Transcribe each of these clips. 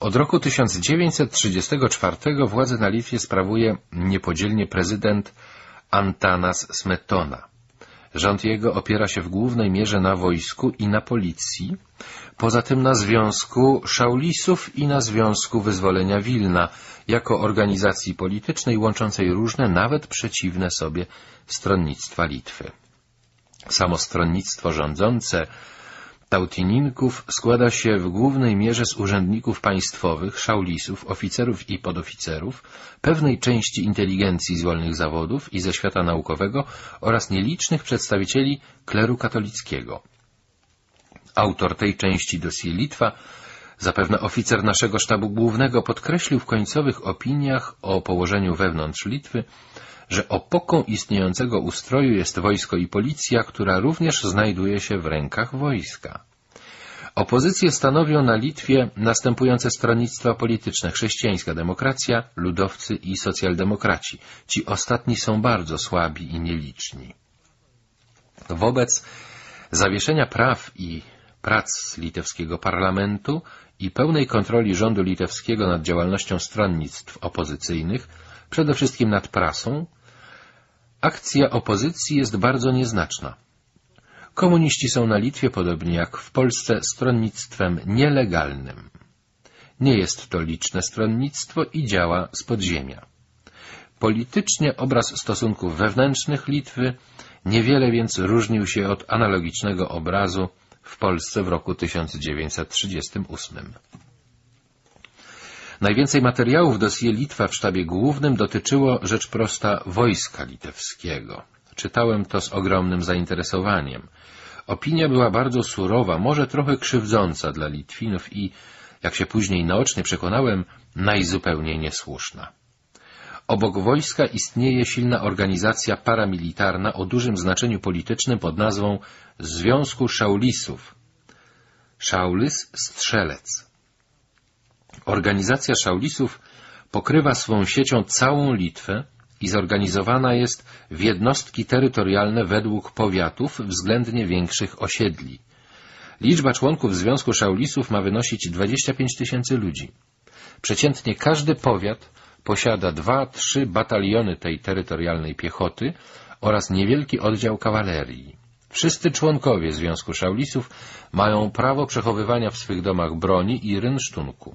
Od roku 1934 władzę na Litwie sprawuje niepodzielnie prezydent Antanas Smetona. Rząd jego opiera się w głównej mierze na wojsku i na policji, poza tym na Związku Szaulisów i na Związku Wyzwolenia Wilna, jako organizacji politycznej łączącej różne, nawet przeciwne sobie stronnictwa Litwy. Samo stronnictwo rządzące Tautininków składa się w głównej mierze z urzędników państwowych, szaulisów, oficerów i podoficerów, pewnej części inteligencji z wolnych zawodów i ze świata naukowego oraz nielicznych przedstawicieli kleru katolickiego. Autor tej części dosie Litwa, zapewne oficer naszego sztabu głównego, podkreślił w końcowych opiniach o położeniu wewnątrz Litwy, że opoką istniejącego ustroju jest wojsko i policja, która również znajduje się w rękach wojska. Opozycję stanowią na Litwie następujące stronnictwa polityczne chrześcijańska demokracja, ludowcy i socjaldemokraci. Ci ostatni są bardzo słabi i nieliczni. Wobec zawieszenia praw i prac litewskiego parlamentu i pełnej kontroli rządu litewskiego nad działalnością stronnictw opozycyjnych, przede wszystkim nad prasą, Akcja opozycji jest bardzo nieznaczna. Komuniści są na Litwie, podobnie jak w Polsce, stronnictwem nielegalnym. Nie jest to liczne stronnictwo i działa z podziemia. Politycznie obraz stosunków wewnętrznych Litwy niewiele więc różnił się od analogicznego obrazu w Polsce w roku 1938. Najwięcej materiałów dosie Litwa w sztabie głównym dotyczyło, rzecz prosta, wojska litewskiego. Czytałem to z ogromnym zainteresowaniem. Opinia była bardzo surowa, może trochę krzywdząca dla Litwinów i, jak się później naocznie przekonałem, najzupełniej niesłuszna. Obok wojska istnieje silna organizacja paramilitarna o dużym znaczeniu politycznym pod nazwą Związku Szaulisów. Szaulis — strzelec. Organizacja szaulisów pokrywa swą siecią całą Litwę i zorganizowana jest w jednostki terytorialne według powiatów względnie większych osiedli. Liczba członków Związku Szaulisów ma wynosić 25 tysięcy ludzi. Przeciętnie każdy powiat posiada dwa, trzy bataliony tej terytorialnej piechoty oraz niewielki oddział kawalerii. Wszyscy członkowie Związku Szaulisów mają prawo przechowywania w swych domach broni i rynsztunku.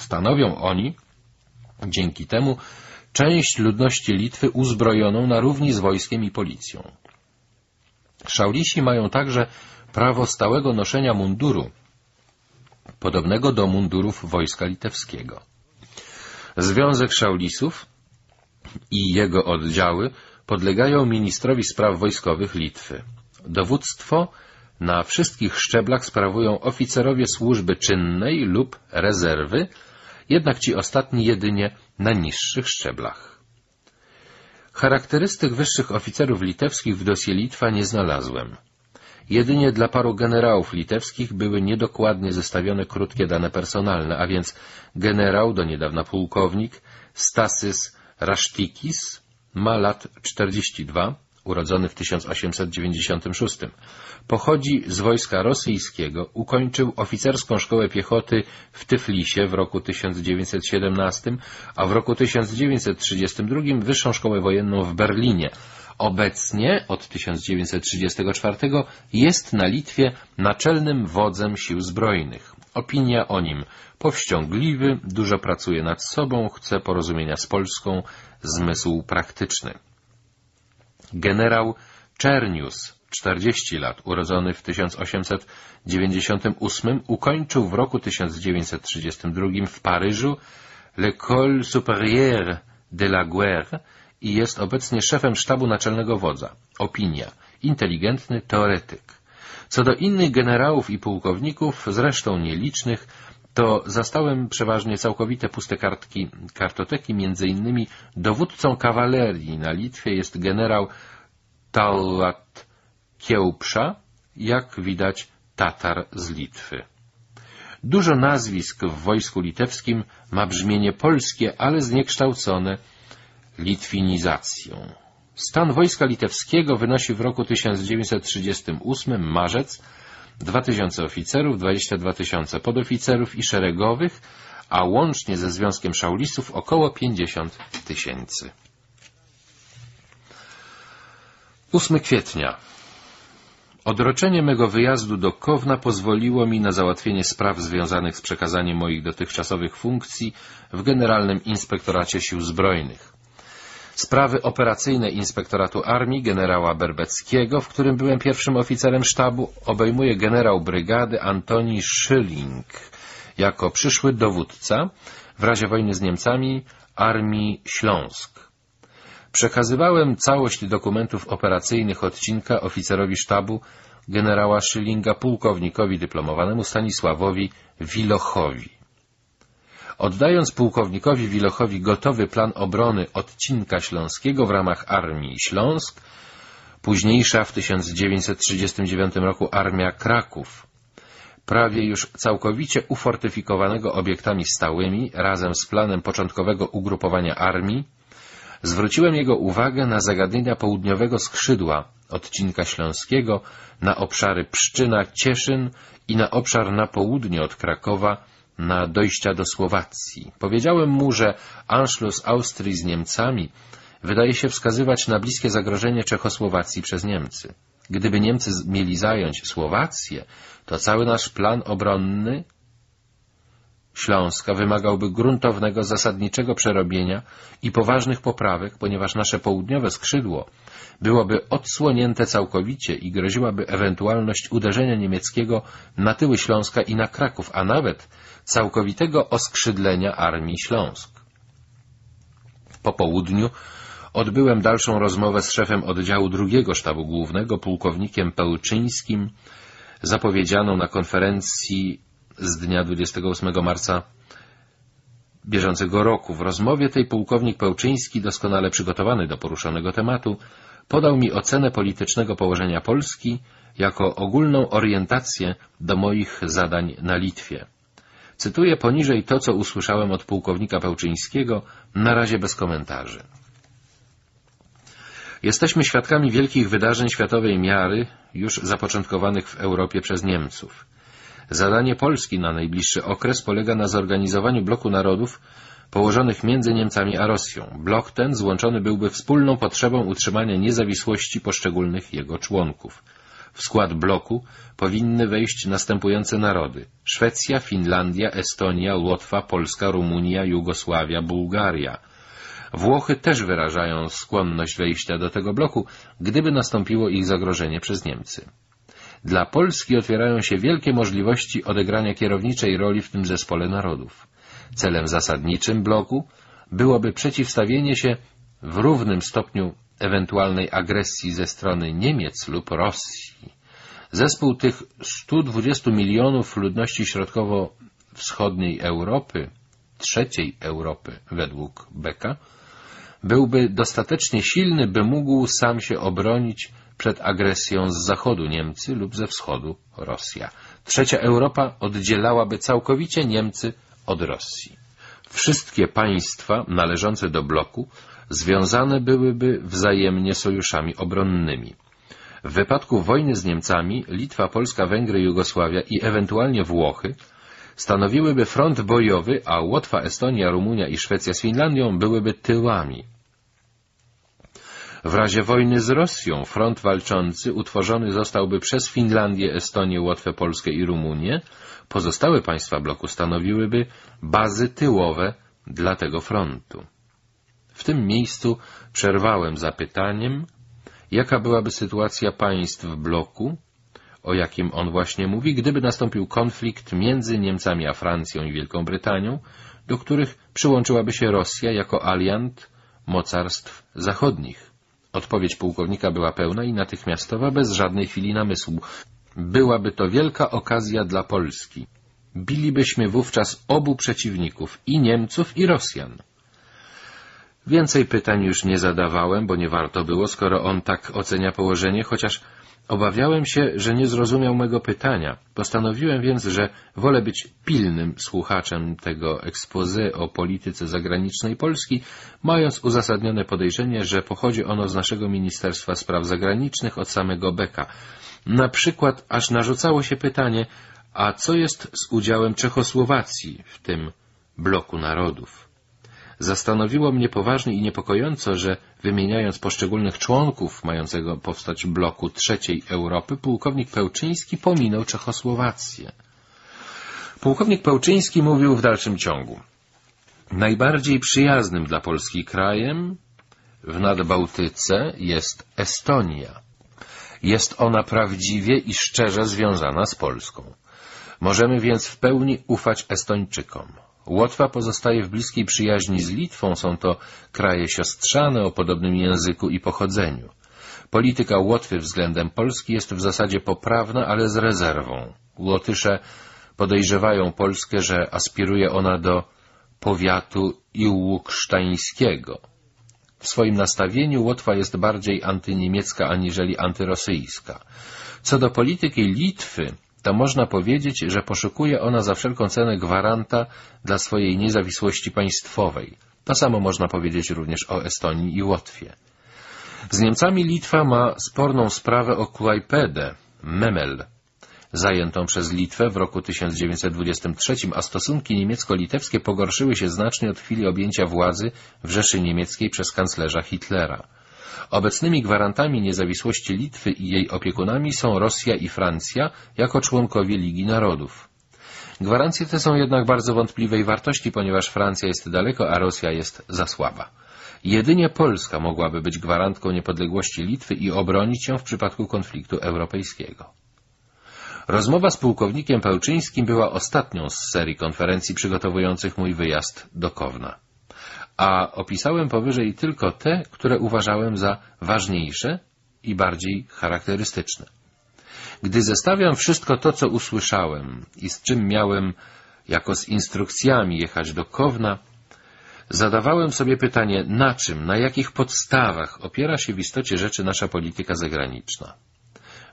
Stanowią oni, dzięki temu, część ludności Litwy uzbrojoną na równi z wojskiem i policją. Szaulisi mają także prawo stałego noszenia munduru, podobnego do mundurów wojska litewskiego. Związek Szaulisów i jego oddziały podlegają ministrowi spraw wojskowych Litwy. Dowództwo na wszystkich szczeblach sprawują oficerowie służby czynnej lub rezerwy, jednak ci ostatni jedynie na niższych szczeblach. Charakterystyk wyższych oficerów litewskich w dosie Litwa nie znalazłem. Jedynie dla paru generałów litewskich były niedokładnie zestawione krótkie dane personalne, a więc generał, do niedawna pułkownik, Stasys Rasztikis ma lat 42, urodzony w 1896. Pochodzi z wojska rosyjskiego, ukończył oficerską szkołę piechoty w Tyflisie w roku 1917, a w roku 1932 wyższą szkołę wojenną w Berlinie. Obecnie, od 1934, jest na Litwie naczelnym wodzem sił zbrojnych. Opinia o nim powściągliwy, dużo pracuje nad sobą, chce porozumienia z Polską, zmysł praktyczny. Generał Czernius, 40 lat, urodzony w 1898, ukończył w roku 1932 w Paryżu L'École supérieure de la Guerre i jest obecnie szefem sztabu naczelnego wodza. Opinia. Inteligentny teoretyk. Co do innych generałów i pułkowników, zresztą nielicznych, to zastałem przeważnie całkowite puste kartki kartoteki, między innymi dowódcą kawalerii na Litwie jest generał Taulat Kiełpsza, jak widać Tatar z Litwy. Dużo nazwisk w wojsku litewskim ma brzmienie polskie, ale zniekształcone litwinizacją. Stan wojska litewskiego wynosi w roku 1938 marzec 2000 oficerów, 22 tysiące podoficerów i szeregowych, a łącznie ze Związkiem Szaulistów około 50 tysięcy. 8 kwietnia. Odroczenie mego wyjazdu do Kowna pozwoliło mi na załatwienie spraw związanych z przekazaniem moich dotychczasowych funkcji w Generalnym Inspektoracie Sił Zbrojnych. Sprawy operacyjne Inspektoratu Armii generała Berbeckiego, w którym byłem pierwszym oficerem sztabu, obejmuje generał brygady Antoni Schilling jako przyszły dowódca w razie wojny z Niemcami Armii Śląsk. Przekazywałem całość dokumentów operacyjnych odcinka oficerowi sztabu generała Schillinga pułkownikowi dyplomowanemu Stanisławowi Wilochowi. Oddając pułkownikowi Wilochowi gotowy plan obrony odcinka śląskiego w ramach Armii Śląsk, późniejsza w 1939 roku Armia Kraków, prawie już całkowicie ufortyfikowanego obiektami stałymi, razem z planem początkowego ugrupowania armii, zwróciłem jego uwagę na zagadnienia południowego skrzydła odcinka śląskiego, na obszary Pszczyna, Cieszyn i na obszar na południe od Krakowa, na dojścia do Słowacji. Powiedziałem mu, że Anschluss Austrii z Niemcami wydaje się wskazywać na bliskie zagrożenie Czechosłowacji przez Niemcy. Gdyby Niemcy mieli zająć Słowację, to cały nasz plan obronny Śląska wymagałby gruntownego, zasadniczego przerobienia i poważnych poprawek, ponieważ nasze południowe skrzydło byłoby odsłonięte całkowicie i groziłaby ewentualność uderzenia niemieckiego na tyły Śląska i na Kraków, a nawet całkowitego oskrzydlenia Armii Śląsk. Po południu odbyłem dalszą rozmowę z szefem oddziału drugiego sztabu głównego, pułkownikiem Pełczyńskim, zapowiedzianą na konferencji z dnia 28 marca bieżącego roku. W rozmowie tej pułkownik Pełczyński, doskonale przygotowany do poruszonego tematu, podał mi ocenę politycznego położenia Polski jako ogólną orientację do moich zadań na Litwie. Cytuję poniżej to, co usłyszałem od pułkownika Pełczyńskiego, na razie bez komentarzy. Jesteśmy świadkami wielkich wydarzeń światowej miary, już zapoczątkowanych w Europie przez Niemców. Zadanie Polski na najbliższy okres polega na zorganizowaniu bloku narodów położonych między Niemcami a Rosją. Blok ten złączony byłby wspólną potrzebą utrzymania niezawisłości poszczególnych jego członków. W skład bloku powinny wejść następujące narody Szwecja, Finlandia, Estonia, Łotwa, Polska, Rumunia, Jugosławia, Bułgaria. Włochy też wyrażają skłonność wejścia do tego bloku, gdyby nastąpiło ich zagrożenie przez Niemcy. Dla Polski otwierają się wielkie możliwości odegrania kierowniczej roli w tym zespole narodów. Celem zasadniczym bloku byłoby przeciwstawienie się w równym stopniu ewentualnej agresji ze strony Niemiec lub Rosji. Zespół tych 120 milionów ludności środkowo-wschodniej Europy, trzeciej Europy według Beka, byłby dostatecznie silny, by mógł sam się obronić przed agresją z zachodu Niemcy lub ze wschodu Rosja. Trzecia Europa oddzielałaby całkowicie Niemcy od Rosji. Wszystkie państwa należące do bloku związane byłyby wzajemnie sojuszami obronnymi. W wypadku wojny z Niemcami Litwa, Polska, Węgry, Jugosławia i ewentualnie Włochy stanowiłyby front bojowy, a Łotwa, Estonia, Rumunia i Szwecja z Finlandią byłyby tyłami. W razie wojny z Rosją front walczący utworzony zostałby przez Finlandię, Estonię, Łotwę, Polskę i Rumunię. Pozostałe państwa bloku stanowiłyby bazy tyłowe dla tego frontu. W tym miejscu przerwałem zapytaniem, jaka byłaby sytuacja państw bloku, o jakim on właśnie mówi, gdyby nastąpił konflikt między Niemcami a Francją i Wielką Brytanią, do których przyłączyłaby się Rosja jako aliant mocarstw zachodnich. Odpowiedź pułkownika była pełna i natychmiastowa, bez żadnej chwili namysłu. Byłaby to wielka okazja dla Polski. Bilibyśmy wówczas obu przeciwników, i Niemców, i Rosjan. Więcej pytań już nie zadawałem, bo nie warto było, skoro on tak ocenia położenie, chociaż Obawiałem się, że nie zrozumiał mego pytania. Postanowiłem więc, że wolę być pilnym słuchaczem tego expose o polityce zagranicznej Polski, mając uzasadnione podejrzenie, że pochodzi ono z naszego Ministerstwa Spraw Zagranicznych od samego Beka. Na przykład aż narzucało się pytanie, a co jest z udziałem Czechosłowacji w tym bloku narodów. Zastanowiło mnie poważnie i niepokojąco, że wymieniając poszczególnych członków mającego powstać bloku trzeciej Europy, pułkownik Pełczyński pominął Czechosłowację. Pułkownik Pełczyński mówił w dalszym ciągu. Najbardziej przyjaznym dla Polski krajem w Nadbałtyce jest Estonia. Jest ona prawdziwie i szczerze związana z Polską. Możemy więc w pełni ufać Estończykom. Łotwa pozostaje w bliskiej przyjaźni z Litwą, są to kraje siostrzane o podobnym języku i pochodzeniu. Polityka Łotwy względem Polski jest w zasadzie poprawna, ale z rezerwą. Łotysze podejrzewają Polskę, że aspiruje ona do powiatu iłuksztańskiego. W swoim nastawieniu Łotwa jest bardziej antyniemiecka aniżeli antyrosyjska. Co do polityki Litwy, to można powiedzieć, że poszukuje ona za wszelką cenę gwaranta dla swojej niezawisłości państwowej. To samo można powiedzieć również o Estonii i Łotwie. Z Niemcami Litwa ma sporną sprawę o Klajpedę, Memel, zajętą przez Litwę w roku 1923, a stosunki niemiecko-litewskie pogorszyły się znacznie od chwili objęcia władzy w Rzeszy Niemieckiej przez kanclerza Hitlera. Obecnymi gwarantami niezawisłości Litwy i jej opiekunami są Rosja i Francja jako członkowie Ligi Narodów. Gwarancje te są jednak bardzo wątpliwej wartości, ponieważ Francja jest daleko, a Rosja jest za słaba. Jedynie Polska mogłaby być gwarantką niepodległości Litwy i obronić ją w przypadku konfliktu europejskiego. Rozmowa z pułkownikiem Pełczyńskim była ostatnią z serii konferencji przygotowujących mój wyjazd do Kowna a opisałem powyżej tylko te, które uważałem za ważniejsze i bardziej charakterystyczne. Gdy zestawiam wszystko to, co usłyszałem i z czym miałem jako z instrukcjami jechać do Kowna, zadawałem sobie pytanie, na czym, na jakich podstawach opiera się w istocie rzeczy nasza polityka zagraniczna.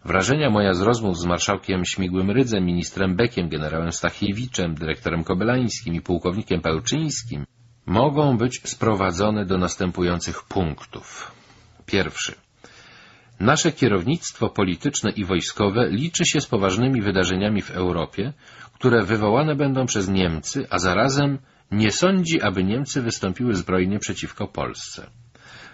Wrażenia moja z rozmów z marszałkiem Śmigłym Rydzem, ministrem Bekiem, generałem Stachiewiczem, dyrektorem Kobelańskim i pułkownikiem Pełczyńskim mogą być sprowadzone do następujących punktów. Pierwszy. Nasze kierownictwo polityczne i wojskowe liczy się z poważnymi wydarzeniami w Europie, które wywołane będą przez Niemcy, a zarazem nie sądzi, aby Niemcy wystąpiły zbrojnie przeciwko Polsce.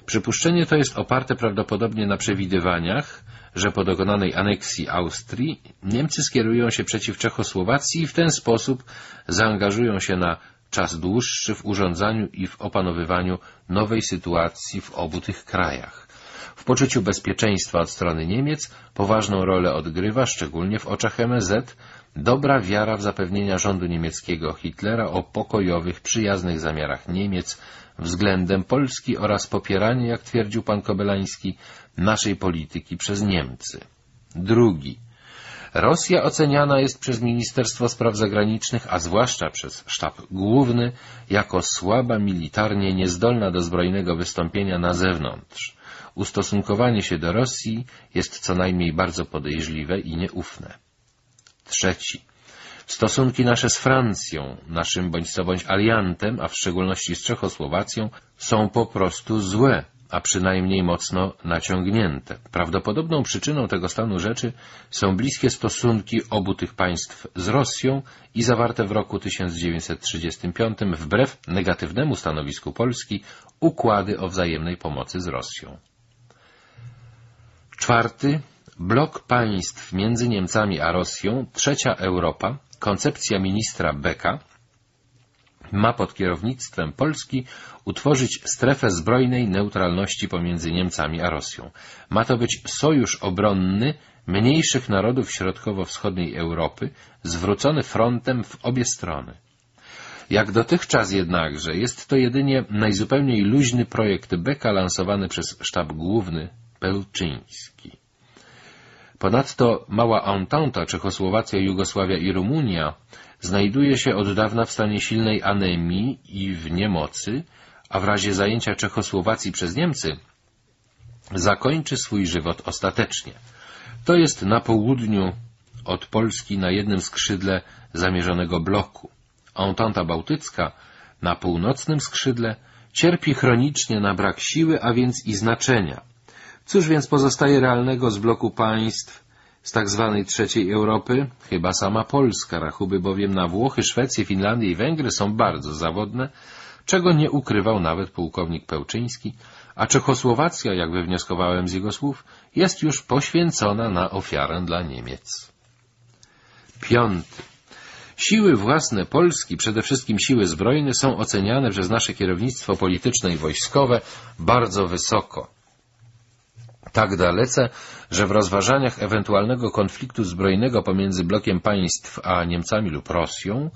Przypuszczenie to jest oparte prawdopodobnie na przewidywaniach, że po dokonanej aneksji Austrii Niemcy skierują się przeciw Czechosłowacji i w ten sposób zaangażują się na czas dłuższy w urządzaniu i w opanowywaniu nowej sytuacji w obu tych krajach. W poczuciu bezpieczeństwa od strony Niemiec poważną rolę odgrywa, szczególnie w oczach MSZ, dobra wiara w zapewnienia rządu niemieckiego Hitlera o pokojowych, przyjaznych zamiarach Niemiec względem Polski oraz popieranie, jak twierdził pan Kobelański, naszej polityki przez Niemcy. Drugi. Rosja oceniana jest przez Ministerstwo Spraw Zagranicznych, a zwłaszcza przez sztab główny, jako słaba militarnie, niezdolna do zbrojnego wystąpienia na zewnątrz. Ustosunkowanie się do Rosji jest co najmniej bardzo podejrzliwe i nieufne. Trzeci. Stosunki nasze z Francją, naszym bądź co bądź aliantem, a w szczególności z Czechosłowacją, są po prostu złe a przynajmniej mocno naciągnięte. Prawdopodobną przyczyną tego stanu rzeczy są bliskie stosunki obu tych państw z Rosją i zawarte w roku 1935 wbrew negatywnemu stanowisku Polski układy o wzajemnej pomocy z Rosją. Czwarty. Blok państw między Niemcami a Rosją, trzecia Europa, koncepcja ministra Becka, ma pod kierownictwem Polski utworzyć strefę zbrojnej neutralności pomiędzy Niemcami a Rosją. Ma to być sojusz obronny mniejszych narodów środkowo-wschodniej Europy, zwrócony frontem w obie strony. Jak dotychczas jednakże jest to jedynie najzupełniej luźny projekt Beka lansowany przez sztab główny Pełczyński. Ponadto mała entente Czechosłowacja, Jugosławia i Rumunia znajduje się od dawna w stanie silnej anemii i w niemocy, a w razie zajęcia Czechosłowacji przez Niemcy zakończy swój żywot ostatecznie. To jest na południu od Polski na jednym skrzydle zamierzonego bloku. Ententa Bałtycka na północnym skrzydle cierpi chronicznie na brak siły, a więc i znaczenia. Cóż więc pozostaje realnego z bloku państw z tak zwanej trzeciej Europy chyba sama Polska. Rachuby bowiem na Włochy, Szwecję, Finlandię i Węgry są bardzo zawodne, czego nie ukrywał nawet pułkownik Pełczyński, a Czechosłowacja, jak wywnioskowałem z jego słów, jest już poświęcona na ofiarę dla Niemiec. Piąty. Siły własne Polski, przede wszystkim siły zbrojne, są oceniane przez nasze kierownictwo polityczne i wojskowe bardzo wysoko. Tak dalece, że w rozważaniach ewentualnego konfliktu zbrojnego pomiędzy blokiem państw a Niemcami lub Rosją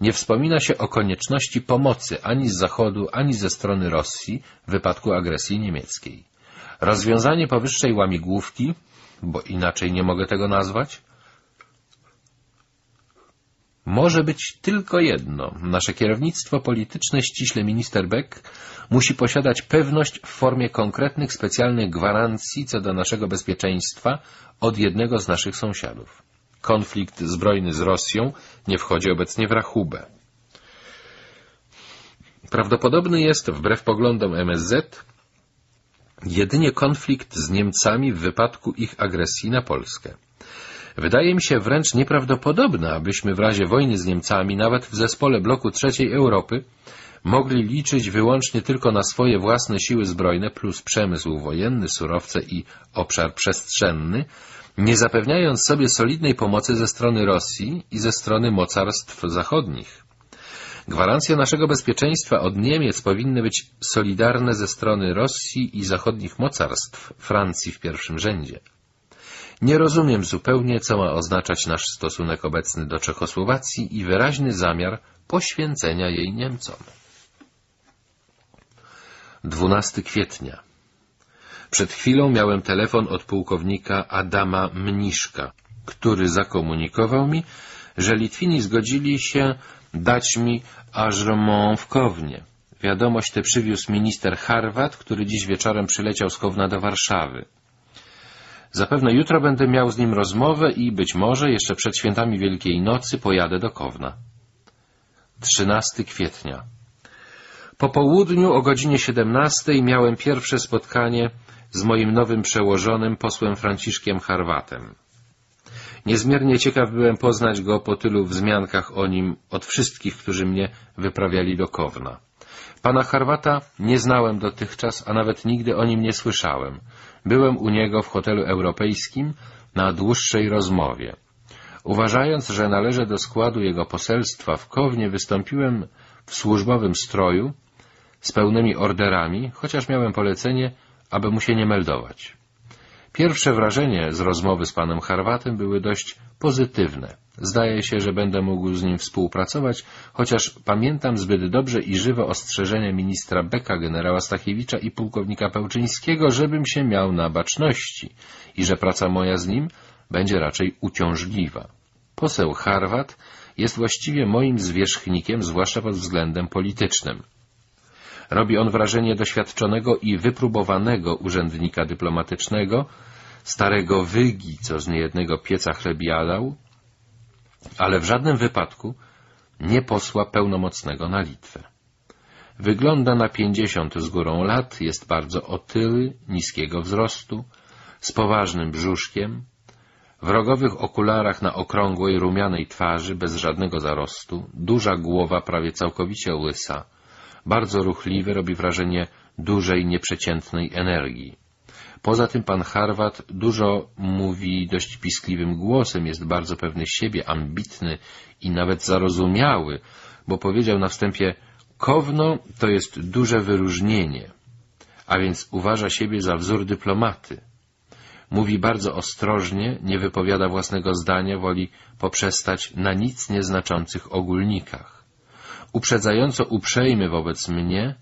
nie wspomina się o konieczności pomocy ani z Zachodu, ani ze strony Rosji w wypadku agresji niemieckiej. Rozwiązanie powyższej łamigłówki, bo inaczej nie mogę tego nazwać, może być tylko jedno. Nasze kierownictwo polityczne, ściśle minister Beck, musi posiadać pewność w formie konkretnych, specjalnych gwarancji co do naszego bezpieczeństwa od jednego z naszych sąsiadów. Konflikt zbrojny z Rosją nie wchodzi obecnie w rachubę. Prawdopodobny jest, wbrew poglądom MSZ, jedynie konflikt z Niemcami w wypadku ich agresji na Polskę. Wydaje mi się wręcz nieprawdopodobne, abyśmy w razie wojny z Niemcami, nawet w zespole bloku trzeciej Europy, mogli liczyć wyłącznie tylko na swoje własne siły zbrojne plus przemysł wojenny, surowce i obszar przestrzenny, nie zapewniając sobie solidnej pomocy ze strony Rosji i ze strony mocarstw zachodnich. Gwarancje naszego bezpieczeństwa od Niemiec powinny być solidarne ze strony Rosji i zachodnich mocarstw, Francji w pierwszym rzędzie. Nie rozumiem zupełnie, co ma oznaczać nasz stosunek obecny do Czechosłowacji i wyraźny zamiar poświęcenia jej Niemcom. 12 kwietnia. Przed chwilą miałem telefon od pułkownika Adama Mniszka, który zakomunikował mi, że Litwini zgodzili się dać mi ażromont w Kownie. Wiadomość tę przywiózł minister Harwat, który dziś wieczorem przyleciał z Kowna do Warszawy. Zapewne jutro będę miał z nim rozmowę i być może jeszcze przed świętami Wielkiej Nocy pojadę do Kowna. 13 kwietnia. Po południu o godzinie 17 miałem pierwsze spotkanie z moim nowym przełożonym posłem Franciszkiem Harwatem. Niezmiernie ciekaw byłem poznać go po tylu wzmiankach o nim od wszystkich, którzy mnie wyprawiali do Kowna. Pana Harwata nie znałem dotychczas, a nawet nigdy o nim nie słyszałem. Byłem u niego w hotelu europejskim na dłuższej rozmowie. Uważając, że należę do składu jego poselstwa w Kownie, wystąpiłem w służbowym stroju z pełnymi orderami, chociaż miałem polecenie, aby mu się nie meldować. Pierwsze wrażenie z rozmowy z panem Harwatem były dość pozytywne. Zdaje się, że będę mógł z nim współpracować, chociaż pamiętam zbyt dobrze i żywo ostrzeżenia ministra Beka, generała Stachiewicza i pułkownika Pełczyńskiego, żebym się miał na baczności i że praca moja z nim będzie raczej uciążliwa. Poseł Harwat jest właściwie moim zwierzchnikiem, zwłaszcza pod względem politycznym. Robi on wrażenie doświadczonego i wypróbowanego urzędnika dyplomatycznego, starego wygi, co z niejednego pieca chlebiadał, ale w żadnym wypadku nie posła pełnomocnego na Litwę. Wygląda na pięćdziesiąt z górą lat, jest bardzo otyły, niskiego wzrostu, z poważnym brzuszkiem, w rogowych okularach na okrągłej, rumianej twarzy, bez żadnego zarostu, duża głowa prawie całkowicie łysa, bardzo ruchliwy, robi wrażenie dużej, nieprzeciętnej energii. Poza tym pan Harwat dużo mówi dość piskliwym głosem, jest bardzo pewny siebie, ambitny i nawet zarozumiały, bo powiedział na wstępie Kowno to jest duże wyróżnienie, a więc uważa siebie za wzór dyplomaty. Mówi bardzo ostrożnie, nie wypowiada własnego zdania, woli poprzestać na nic nieznaczących ogólnikach. Uprzedzająco uprzejmy wobec mnie,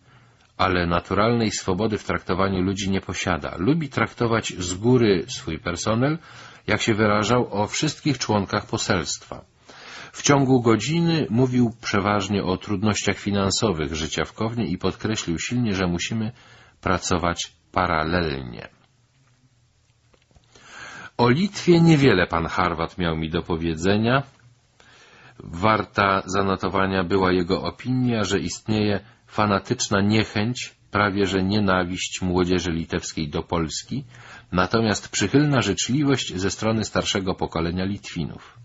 ale naturalnej swobody w traktowaniu ludzi nie posiada. Lubi traktować z góry swój personel, jak się wyrażał o wszystkich członkach poselstwa. W ciągu godziny mówił przeważnie o trudnościach finansowych życia w Kownie i podkreślił silnie, że musimy pracować paralelnie. O Litwie niewiele pan Harwat miał mi do powiedzenia. Warta zanotowania była jego opinia, że istnieje fanatyczna niechęć, prawie że nienawiść młodzieży litewskiej do Polski, natomiast przychylna życzliwość ze strony starszego pokolenia Litwinów.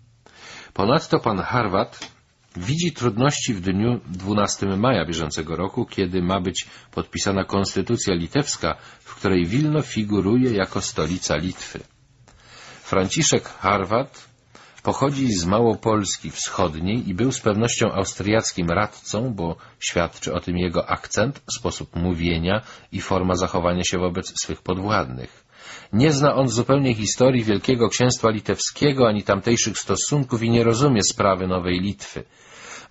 Ponadto pan Harwat widzi trudności w dniu 12 maja bieżącego roku, kiedy ma być podpisana konstytucja litewska, w której Wilno figuruje jako stolica Litwy. Franciszek Harwat pochodzi z Małopolski Wschodniej i był z pewnością austriackim radcą, bo świadczy o tym jego akcent, sposób mówienia i forma zachowania się wobec swych podwładnych. Nie zna on zupełnie historii Wielkiego Księstwa Litewskiego ani tamtejszych stosunków i nie rozumie sprawy Nowej Litwy.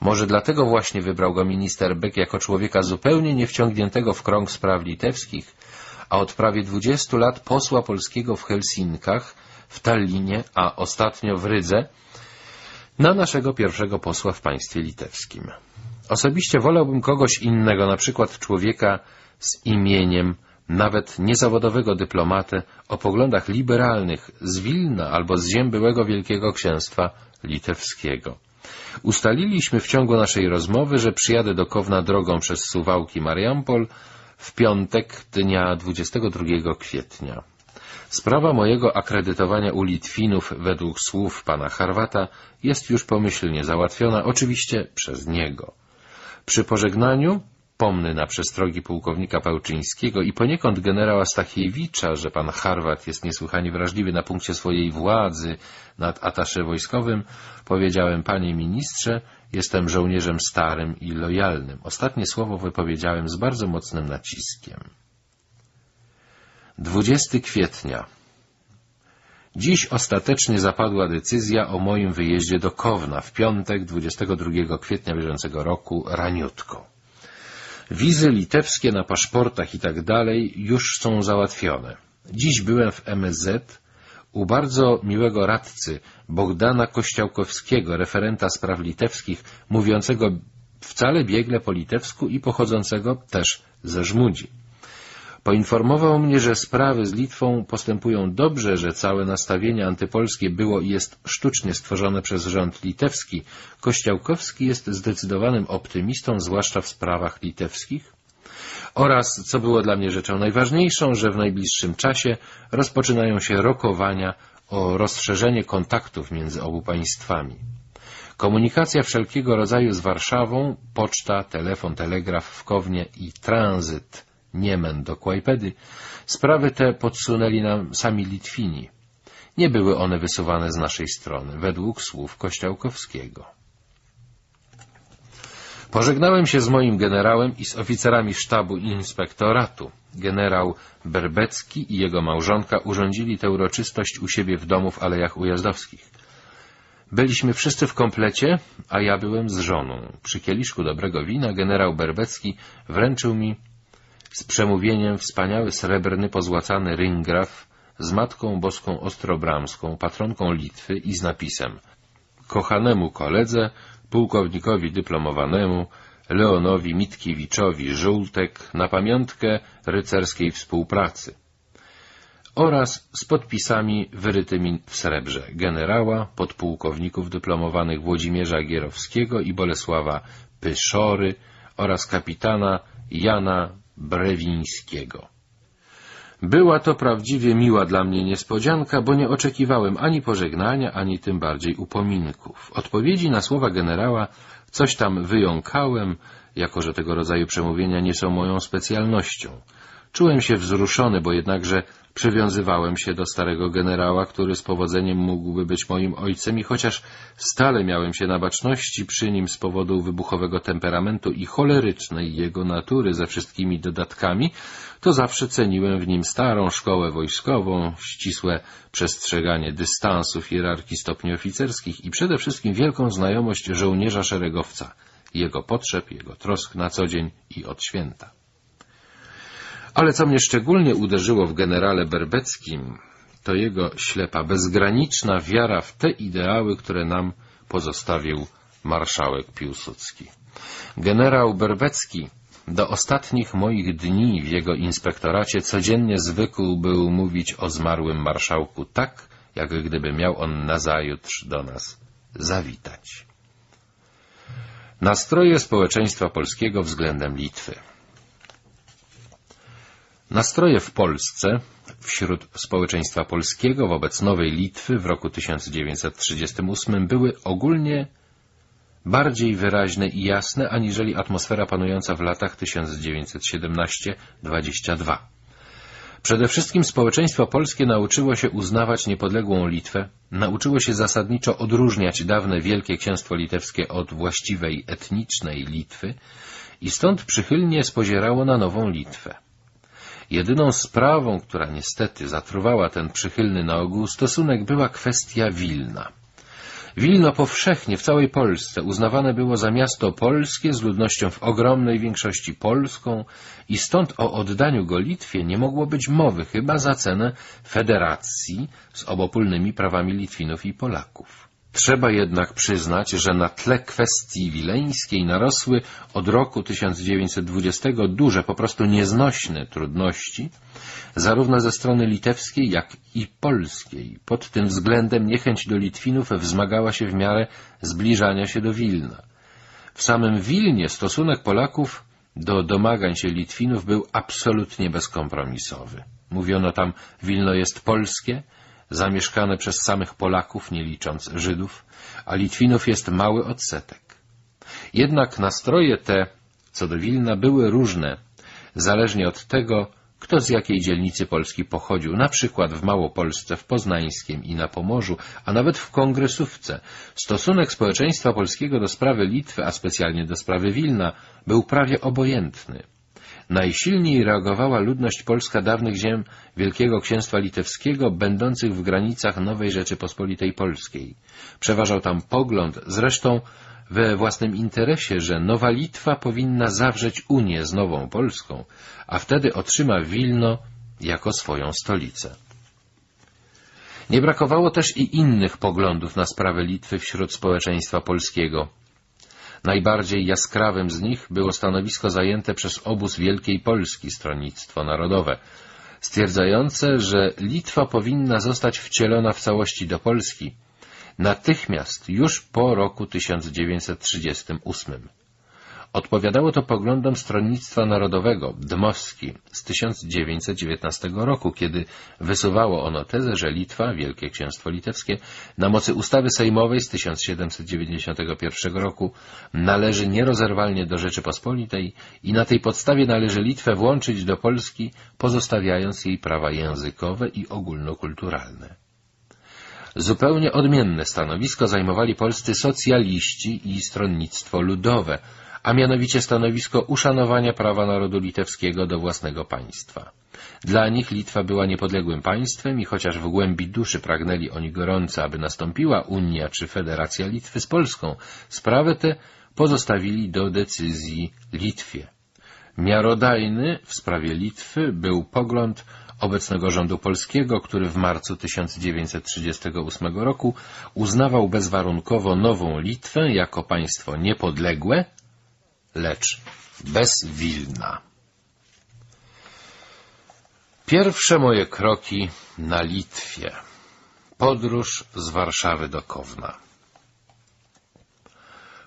Może dlatego właśnie wybrał go minister Beck jako człowieka zupełnie niewciągniętego w krąg spraw litewskich, a od prawie dwudziestu lat posła polskiego w Helsinkach, w Tallinie, a ostatnio w Rydze, na naszego pierwszego posła w państwie litewskim. Osobiście wolałbym kogoś innego, na przykład człowieka z imieniem, nawet niezawodowego dyplomatę, o poglądach liberalnych z Wilna albo z ziem byłego Wielkiego Księstwa Litewskiego. Ustaliliśmy w ciągu naszej rozmowy, że przyjadę do Kowna drogą przez Suwałki Mariampol w piątek dnia 22 kwietnia. Sprawa mojego akredytowania u Litwinów według słów pana Harwata jest już pomyślnie załatwiona, oczywiście przez niego. Przy pożegnaniu pomny na przestrogi pułkownika Pałczyńskiego i poniekąd generała Stachiewicza, że pan Harwat jest niesłychanie wrażliwy na punkcie swojej władzy nad atasze wojskowym, powiedziałem, panie ministrze, jestem żołnierzem starym i lojalnym. Ostatnie słowo wypowiedziałem z bardzo mocnym naciskiem. 20 kwietnia. Dziś ostatecznie zapadła decyzja o moim wyjeździe do Kowna w piątek 22 kwietnia bieżącego roku raniutko. Wizy litewskie na paszportach i tak dalej już są załatwione. Dziś byłem w MSZ u bardzo miłego radcy Bogdana Kościałkowskiego, referenta spraw litewskich, mówiącego wcale biegle po litewsku i pochodzącego też ze Żmudzi. Poinformował mnie, że sprawy z Litwą postępują dobrze, że całe nastawienie antypolskie było i jest sztucznie stworzone przez rząd litewski. Kościałkowski jest zdecydowanym optymistą, zwłaszcza w sprawach litewskich. Oraz, co było dla mnie rzeczą najważniejszą, że w najbliższym czasie rozpoczynają się rokowania o rozszerzenie kontaktów między obu państwami. Komunikacja wszelkiego rodzaju z Warszawą, poczta, telefon, telegraf w Kownie i tranzyt Niemen do Kłajpedy, sprawy te podsunęli nam sami Litwini. Nie były one wysuwane z naszej strony, według słów Kościałkowskiego. Pożegnałem się z moim generałem i z oficerami sztabu inspektoratu. Generał Berbecki i jego małżonka urządzili tę uroczystość u siebie w domu w Alejach Ujazdowskich. Byliśmy wszyscy w komplecie, a ja byłem z żoną. Przy kieliszku dobrego wina generał Berbecki wręczył mi z przemówieniem wspaniały srebrny pozłacany ryngraf z Matką Boską Ostrobramską, patronką Litwy i z napisem Kochanemu koledze, pułkownikowi dyplomowanemu, Leonowi Mitkiewiczowi Żółtek na pamiątkę rycerskiej współpracy oraz z podpisami wyrytymi w srebrze generała, podpułkowników dyplomowanych Włodzimierza Gierowskiego i Bolesława Pyszory oraz kapitana Jana Brewińskiego. Była to prawdziwie miła dla mnie niespodzianka, bo nie oczekiwałem ani pożegnania, ani tym bardziej upominków. Odpowiedzi na słowa generała coś tam wyjąkałem, jako że tego rodzaju przemówienia nie są moją specjalnością. Czułem się wzruszony, bo jednakże przywiązywałem się do starego generała, który z powodzeniem mógłby być moim ojcem i chociaż stale miałem się na baczności przy nim z powodu wybuchowego temperamentu i cholerycznej jego natury ze wszystkimi dodatkami, to zawsze ceniłem w nim starą szkołę wojskową, ścisłe przestrzeganie dystansów hierarchii stopni oficerskich i przede wszystkim wielką znajomość żołnierza szeregowca, jego potrzeb, jego trosk na co dzień i od święta. Ale co mnie szczególnie uderzyło w generale Berbeckim, to jego ślepa, bezgraniczna wiara w te ideały, które nam pozostawił marszałek Piłsudski. Generał Berbecki do ostatnich moich dni w jego inspektoracie codziennie zwykł był mówić o zmarłym marszałku tak, jak gdyby miał on nazajutrz do nas zawitać. Nastroje społeczeństwa polskiego względem Litwy Nastroje w Polsce wśród społeczeństwa polskiego wobec Nowej Litwy w roku 1938 były ogólnie bardziej wyraźne i jasne aniżeli atmosfera panująca w latach 1917-22. Przede wszystkim społeczeństwo polskie nauczyło się uznawać niepodległą Litwę, nauczyło się zasadniczo odróżniać dawne Wielkie Księstwo Litewskie od właściwej etnicznej Litwy i stąd przychylnie spozierało na nową Litwę. Jedyną sprawą, która niestety zatruwała ten przychylny na ogół stosunek, była kwestia Wilna. Wilno powszechnie w całej Polsce uznawane było za miasto polskie z ludnością w ogromnej większości polską i stąd o oddaniu go Litwie nie mogło być mowy chyba za cenę federacji z obopólnymi prawami Litwinów i Polaków. Trzeba jednak przyznać, że na tle kwestii wileńskiej narosły od roku 1920 duże, po prostu nieznośne trudności, zarówno ze strony litewskiej, jak i polskiej. Pod tym względem niechęć do Litwinów wzmagała się w miarę zbliżania się do Wilna. W samym Wilnie stosunek Polaków do domagań się Litwinów był absolutnie bezkompromisowy. Mówiono tam, Wilno jest polskie, zamieszkane przez samych Polaków, nie licząc Żydów, a Litwinów jest mały odsetek. Jednak nastroje te, co do Wilna, były różne, zależnie od tego, kto z jakiej dzielnicy Polski pochodził, na przykład w Małopolsce, w Poznańskiem i na Pomorzu, a nawet w Kongresówce. Stosunek społeczeństwa polskiego do sprawy Litwy, a specjalnie do sprawy Wilna, był prawie obojętny. Najsilniej reagowała ludność polska dawnych ziem Wielkiego Księstwa Litewskiego, będących w granicach Nowej Rzeczypospolitej Polskiej. Przeważał tam pogląd, zresztą we własnym interesie, że Nowa Litwa powinna zawrzeć Unię z Nową Polską, a wtedy otrzyma Wilno jako swoją stolicę. Nie brakowało też i innych poglądów na sprawę Litwy wśród społeczeństwa polskiego. Najbardziej jaskrawym z nich było stanowisko zajęte przez obóz Wielkiej Polski, Stronnictwo Narodowe, stwierdzające, że Litwa powinna zostać wcielona w całości do Polski natychmiast, już po roku 1938. Odpowiadało to poglądom Stronnictwa Narodowego, Dmowski, z 1919 roku, kiedy wysuwało ono tezę, że Litwa, Wielkie Księstwo Litewskie, na mocy ustawy sejmowej z 1791 roku należy nierozerwalnie do Rzeczypospolitej i na tej podstawie należy Litwę włączyć do Polski, pozostawiając jej prawa językowe i ogólnokulturalne. Zupełnie odmienne stanowisko zajmowali polscy socjaliści i stronnictwo ludowe, a mianowicie stanowisko uszanowania prawa narodu litewskiego do własnego państwa. Dla nich Litwa była niepodległym państwem i chociaż w głębi duszy pragnęli oni gorąco, aby nastąpiła Unia czy Federacja Litwy z Polską, sprawę tę pozostawili do decyzji Litwie. Miarodajny w sprawie Litwy był pogląd obecnego rządu polskiego, który w marcu 1938 roku uznawał bezwarunkowo nową Litwę jako państwo niepodległe, lecz bez Wilna. Pierwsze moje kroki na Litwie. Podróż z Warszawy do Kowna.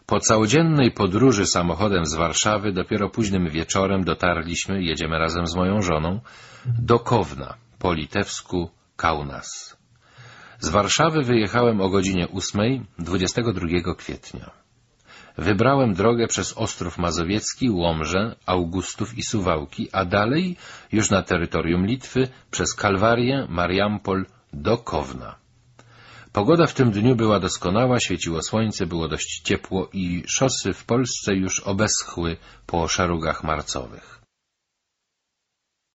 Po całodziennej podróży samochodem z Warszawy dopiero późnym wieczorem dotarliśmy, jedziemy razem z moją żoną, do Kowna, po litewsku Kaunas. Z Warszawy wyjechałem o godzinie 8, 22 kwietnia. Wybrałem drogę przez Ostrów Mazowiecki, Łomże, Augustów i Suwałki, a dalej, już na terytorium Litwy, przez Kalwarię, Mariampol do Kowna. Pogoda w tym dniu była doskonała, świeciło słońce, było dość ciepło i szosy w Polsce już obeschły po szarugach marcowych.